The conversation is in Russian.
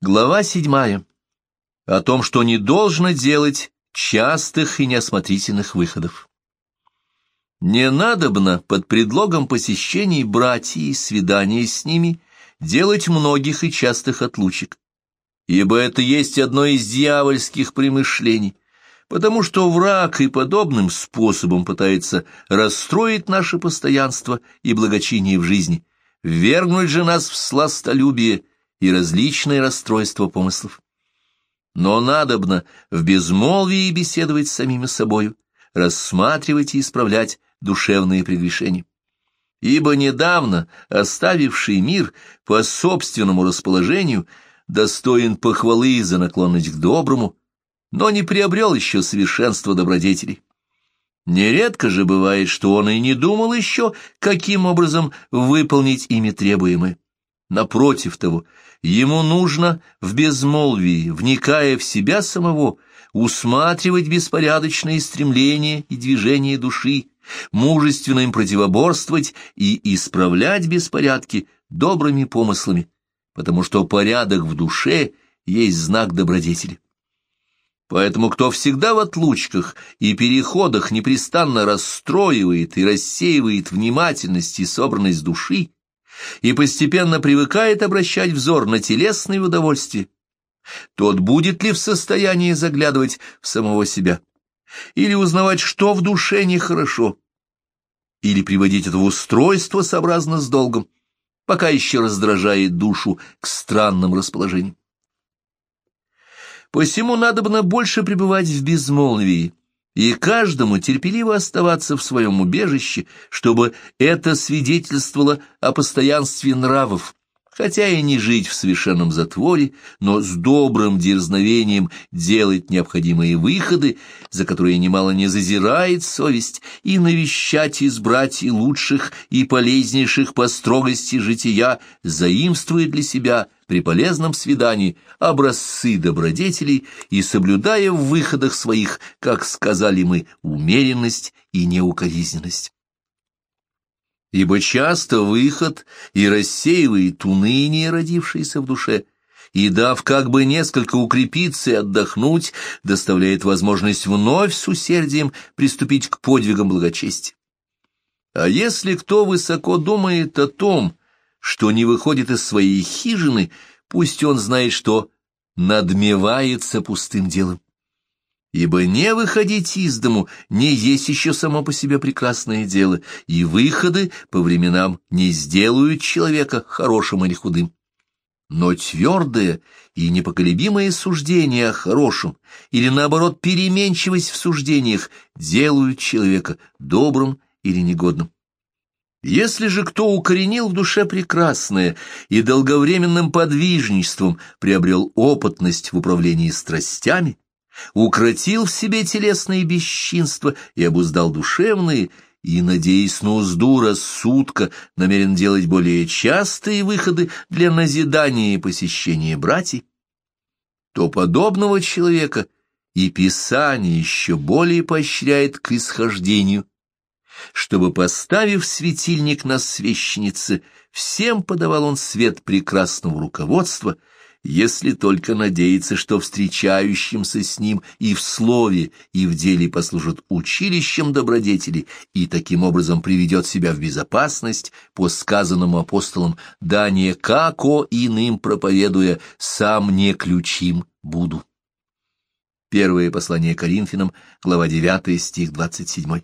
Глава седьмая. О том, что не должно делать частых и неосмотрительных выходов. Не надобно под предлогом посещений братьев и свиданий с ними делать многих и частых отлучек, ибо это есть одно из дьявольских примышлений, потому что враг и подобным способом пытается расстроить наше постоянство и благочиние в жизни, ввергнуть же нас в сластолюбие и различные расстройства помыслов. Но надобно в безмолвии беседовать с самими собою, рассматривать и исправлять душевные прегрешения. Ибо недавно оставивший мир по собственному расположению достоин похвалы за наклонность к доброму, но не приобрел еще совершенства добродетелей. Нередко же бывает, что он и не думал еще, каким образом выполнить ими требуемое. Напротив того, ему нужно в безмолвии, вникая в себя самого, усматривать беспорядочные стремления и движения души, мужественно им противоборствовать и исправлять беспорядки добрыми помыслами, потому что порядок в душе есть знак добродетели. Поэтому кто всегда в отлучках и переходах непрестанно расстроивает и рассеивает внимательность и собранность души, и постепенно привыкает обращать взор на телесные удовольствия, тот будет ли в состоянии заглядывать в самого себя, или узнавать, что в душе нехорошо, или приводить это в устройство сообразно с долгом, пока еще раздражает душу к странным расположениям. Посему надобно больше пребывать в безмолвии, и каждому терпеливо оставаться в своем убежище, чтобы это свидетельствовало о постоянстве нравов, хотя и не жить в совершенном затворе, но с добрым дерзновением делать необходимые выходы, за которые немало не зазирает совесть, и навещать избрать и лучших, и полезнейших по строгости жития, заимствуя для себя при полезном свидании образцы добродетелей и соблюдая в выходах своих, как сказали мы, умеренность и неукоризненность ибо часто выход и рассеивает уныние, родившееся в душе, и, дав как бы несколько укрепиться и отдохнуть, доставляет возможность вновь с усердием приступить к подвигам благочестия. А если кто высоко думает о том, что не выходит из своей хижины, пусть он знает, что надмевается пустым делом. Ибо не выходить из дому не есть еще само по себе прекрасное дело, и выходы по временам не сделают человека хорошим или худым. Но твердое и непоколебимое суждение о хорошем, или наоборот переменчивость в суждениях, делают человека добрым или негодным. Если же кто укоренил в душе прекрасное и долговременным подвижничеством приобрел опытность в управлении страстями, укротил в себе телесные бесчинства и обуздал душевные, и, надеясь на узду рассудка, намерен делать более частые выходы для назидания и посещения братьев, то подобного человека и Писание еще более поощряет к исхождению, чтобы, поставив светильник на священнице, всем подавал он свет прекрасного руководства — если только надеяться, что встречающимся с ним и в слове, и в деле послужит училищем добродетели и таким образом приведет себя в безопасность по сказанному апостолам «Да не како иным проповедуя, сам не ключим буду». Первое послание Коринфянам, глава 9, стих 27.